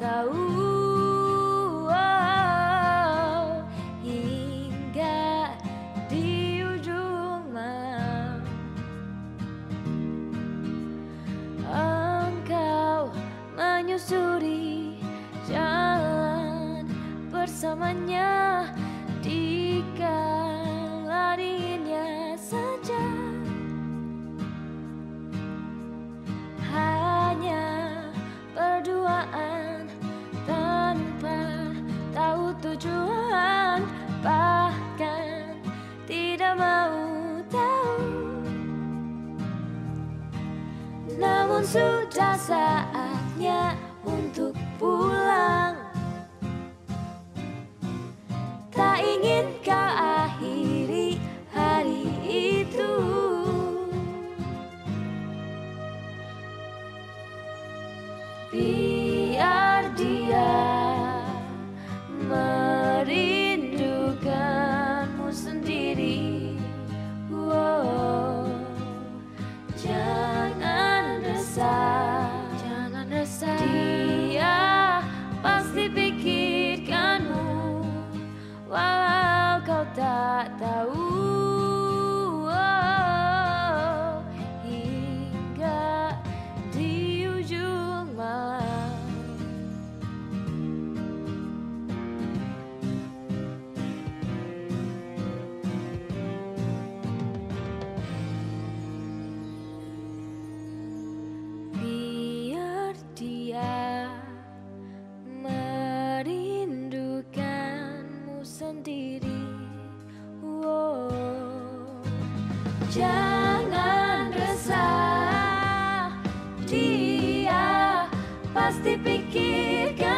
tahu oh, hingga di ujung malam. Engkau menyusuri jalan bersamanya di kau Namun sudah saatnya untuk pulang. Tak inginkan Jangan resah. Dia pasti pikirkan